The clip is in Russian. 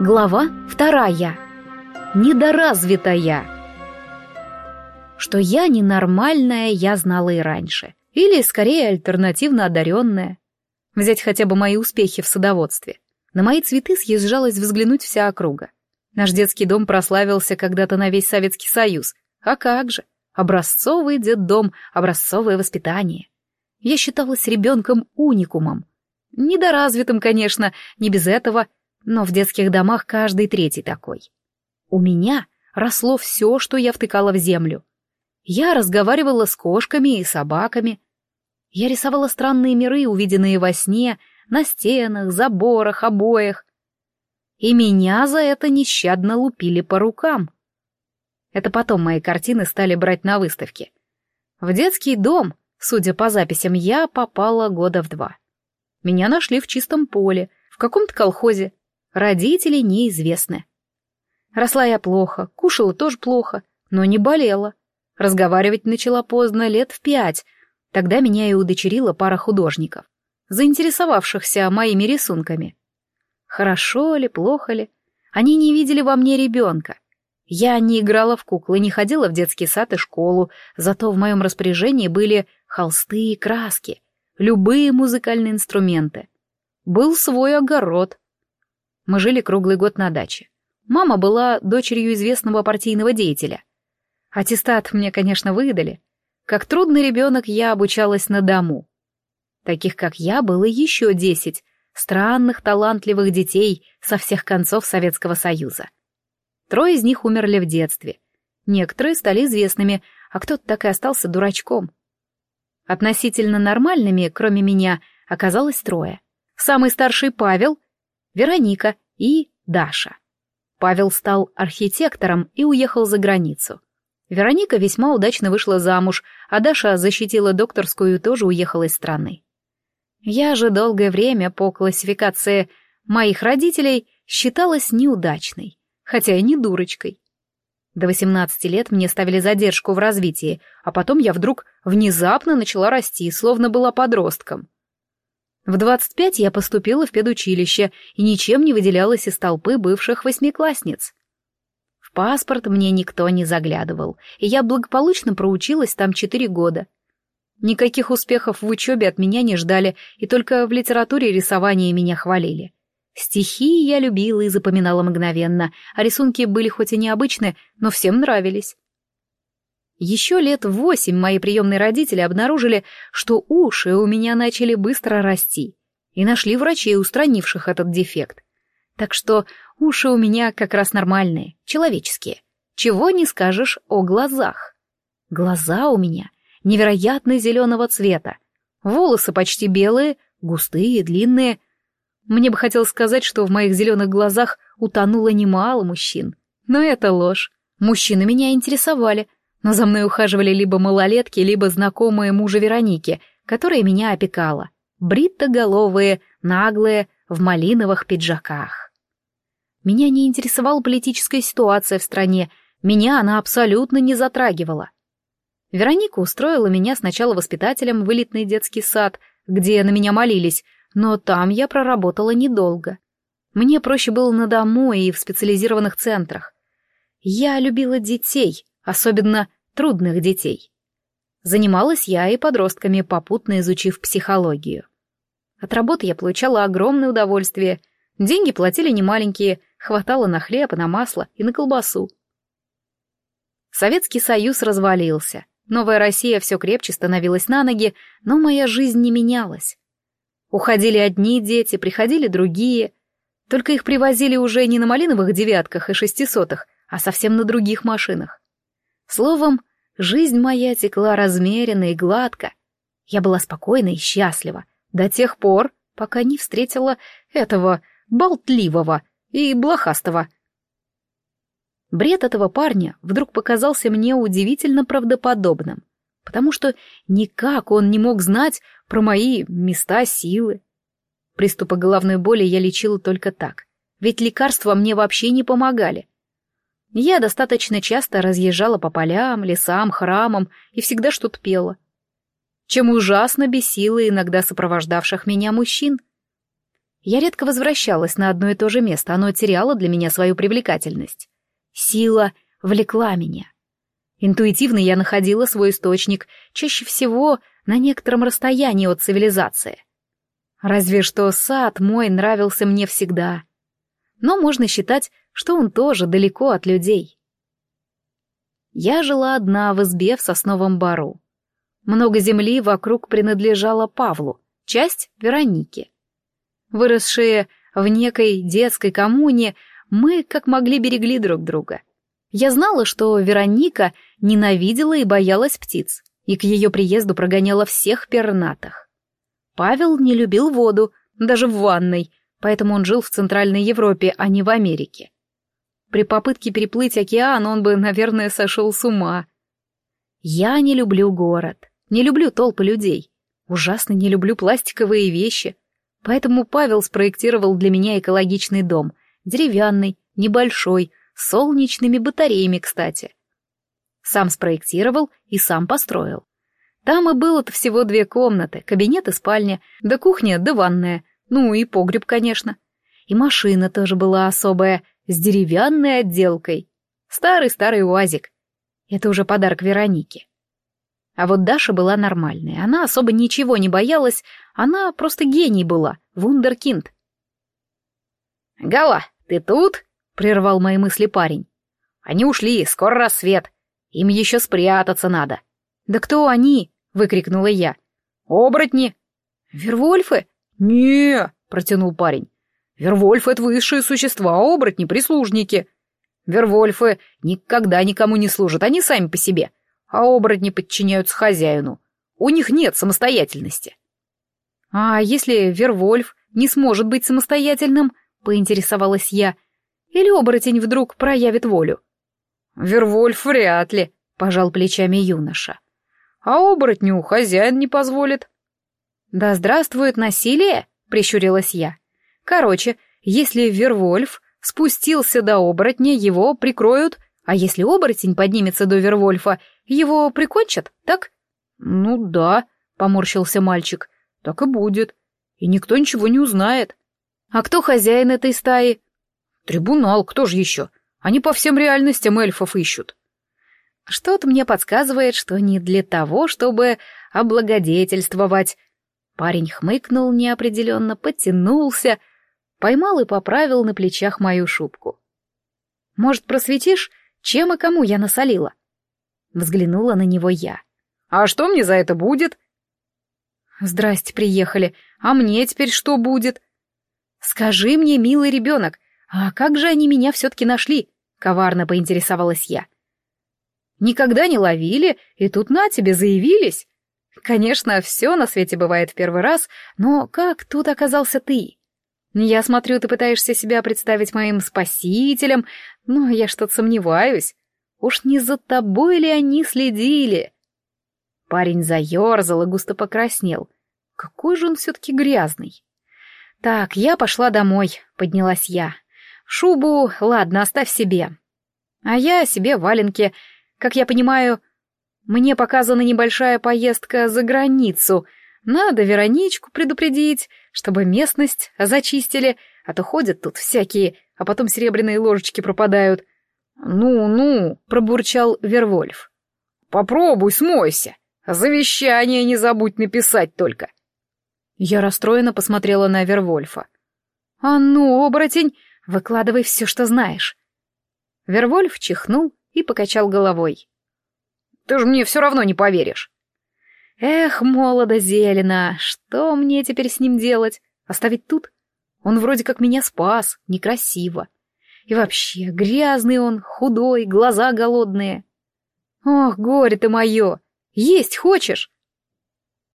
Глава вторая. Недоразвитая. Что я ненормальная, я знала и раньше. Или, скорее, альтернативно одаренная. Взять хотя бы мои успехи в садоводстве. На мои цветы съезжалась взглянуть вся округа. Наш детский дом прославился когда-то на весь Советский Союз. А как же? Образцовый детдом, образцовое воспитание. Я считалась ребенком-уникумом. Недоразвитым, конечно, не без этого — но в детских домах каждый третий такой. У меня росло все, что я втыкала в землю. Я разговаривала с кошками и собаками. Я рисовала странные миры, увиденные во сне, на стенах, заборах, обоях. И меня за это нещадно лупили по рукам. Это потом мои картины стали брать на выставке. В детский дом, судя по записям, я попала года в два. Меня нашли в чистом поле, в каком-то колхозе. Родители неизвестны. Росла я плохо, кушала тоже плохо, но не болела. Разговаривать начала поздно, лет в пять. Тогда меня и удочерила пара художников, заинтересовавшихся моими рисунками. Хорошо ли, плохо ли, они не видели во мне ребенка. Я не играла в куклы, не ходила в детский сад и школу, зато в моем распоряжении были холсты и краски, любые музыкальные инструменты. Был свой огород, мы жили круглый год на даче. Мама была дочерью известного партийного деятеля. Аттестат мне, конечно, выдали. Как трудный ребенок я обучалась на дому. Таких, как я, было еще десять странных, талантливых детей со всех концов Советского Союза. Трое из них умерли в детстве. Некоторые стали известными, а кто-то так и остался дурачком. Относительно нормальными, кроме меня, оказалось трое. Самый старший Павел — Вероника и Даша. Павел стал архитектором и уехал за границу. Вероника весьма удачно вышла замуж, а Даша защитила докторскую и тоже уехала из страны. Я же долгое время по классификации моих родителей считалась неудачной, хотя и не дурочкой. До 18 лет мне ставили задержку в развитии, а потом я вдруг внезапно начала расти, словно была подростком. В 25 я поступила в педучилище и ничем не выделялась из толпы бывших восьмиклассниц. В паспорт мне никто не заглядывал, и я благополучно проучилась там четыре года. Никаких успехов в учебе от меня не ждали, и только в литературе и рисовании меня хвалили. Стихи я любила и запоминала мгновенно, а рисунки были хоть и необычны, но всем нравились. Еще лет восемь мои приемные родители обнаружили, что уши у меня начали быстро расти, и нашли врачей, устранивших этот дефект. Так что уши у меня как раз нормальные, человеческие. Чего не скажешь о глазах. Глаза у меня невероятно зеленого цвета. Волосы почти белые, густые, длинные. Мне бы хотелось сказать, что в моих зеленых глазах утонуло немало мужчин. Но это ложь. Мужчины меня интересовали — но за мной ухаживали либо малолетки, либо знакомые мужа Вероники, которая меня опекала. Бриттоголовые, наглые, в малиновых пиджаках. Меня не интересовала политическая ситуация в стране, меня она абсолютно не затрагивала. Вероника устроила меня сначала воспитателем в элитный детский сад, где на меня молились, но там я проработала недолго. Мне проще было на дому и в специализированных центрах. Я любила детей, особенно трудных детей. Занималась я и подростками, попутно изучив психологию. От работы я получала огромное удовольствие. Деньги платили немаленькие, хватало на хлеб, на масло и на колбасу. Советский Союз развалился. Новая Россия все крепче становилась на ноги, но моя жизнь не менялась. Уходили одни дети, приходили другие. Только их привозили уже не на малиновых девятках и шестисотых, а совсем на других машинах. Словом, жизнь моя текла размеренно и гладко. Я была спокойна и счастлива до тех пор, пока не встретила этого болтливого и блохастого. Бред этого парня вдруг показался мне удивительно правдоподобным, потому что никак он не мог знать про мои места силы. Приступы головной боли я лечила только так, ведь лекарства мне вообще не помогали. Я достаточно часто разъезжала по полям, лесам, храмам и всегда что-то пела. Чем ужасно бесило иногда сопровождавших меня мужчин. Я редко возвращалась на одно и то же место, оно теряло для меня свою привлекательность. Сила влекла меня. Интуитивно я находила свой источник, чаще всего на некотором расстоянии от цивилизации. Разве что сад мой нравился мне всегда. Но можно считать, что он тоже далеко от людей. Я жила одна в избе в сосновом бару. Много земли вокруг принадлежало Павлу, часть — Веронике. Выросшие в некой детской коммуне, мы как могли берегли друг друга. Я знала, что Вероника ненавидела и боялась птиц, и к ее приезду прогоняла всех пернатых. Павел не любил воду, даже в ванной, поэтому он жил в Центральной Европе, а не в Америке. При попытке переплыть океан он бы, наверное, сошел с ума. Я не люблю город, не люблю толпы людей, ужасно не люблю пластиковые вещи, поэтому Павел спроектировал для меня экологичный дом, деревянный, небольшой, с солнечными батареями, кстати. Сам спроектировал и сам построил. Там и было-то всего две комнаты, кабинет и спальня, да кухня, да ванная, ну и погреб, конечно. И машина тоже была особая, с деревянной отделкой. Старый-старый уазик. Это уже подарок Веронике. А вот Даша была нормальной, она особо ничего не боялась, она просто гений была, вундеркинд. «Гала, ты тут?» — прервал мои мысли парень. «Они ушли, скоро рассвет. Им еще спрятаться надо». «Да кто они?» — выкрикнула я. «Оборотни». «Вервольфы?» «Не», — протянул парень. «Вервольфы — это высшие существа, а оборотни — прислужники. Вервольфы никогда никому не служат, они сами по себе, а оборотни подчиняются хозяину. У них нет самостоятельности». «А если Вервольф не сможет быть самостоятельным?» — поинтересовалась я. «Или оборотень вдруг проявит волю?» «Вервольф вряд ли», — пожал плечами юноша. «А оборотню хозяин не позволит». «Да здравствует насилие!» — прищурилась я. «Короче, если Вервольф спустился до оборотня, его прикроют, а если оборотень поднимется до Вервольфа, его прикончат, так?» «Ну да», — поморщился мальчик, — «так и будет. И никто ничего не узнает». «А кто хозяин этой стаи?» «Трибунал, кто же еще? Они по всем реальностям эльфов ищут». Что-то мне подсказывает, что не для того, чтобы облагодетельствовать, Парень хмыкнул неопределенно, подтянулся, поймал и поправил на плечах мою шубку. «Может, просветишь, чем и кому я насолила?» Взглянула на него я. «А что мне за это будет?» «Здрасте, приехали. А мне теперь что будет?» «Скажи мне, милый ребенок, а как же они меня все-таки нашли?» — коварно поинтересовалась я. «Никогда не ловили, и тут на тебе заявились. Конечно, все на свете бывает в первый раз, но как тут оказался ты? Я смотрю, ты пытаешься себя представить моим спасителем, но я что-то сомневаюсь. Уж не за тобой ли они следили? Парень заерзал и густо покраснел. Какой же он все-таки грязный. Так, я пошла домой, поднялась я. Шубу, ладно, оставь себе. А я себе валенки. Как я понимаю, мне показана небольшая поездка за границу. Надо Вероничку предупредить, чтобы местность зачистили, а то ходят тут всякие, а потом серебряные ложечки пропадают. «Ну-ну», — пробурчал Вервольф. «Попробуй, смойся. Завещание не забудь написать только». Я расстроенно посмотрела на Вервольфа. «А ну, оборотень, выкладывай все, что знаешь». Вервольф чихнул и покачал головой. Ты же мне все равно не поверишь. Эх, молодо зелено, что мне теперь с ним делать? Оставить тут? Он вроде как меня спас, некрасиво. И вообще, грязный он, худой, глаза голодные. Ох, горе ты мое! Есть хочешь?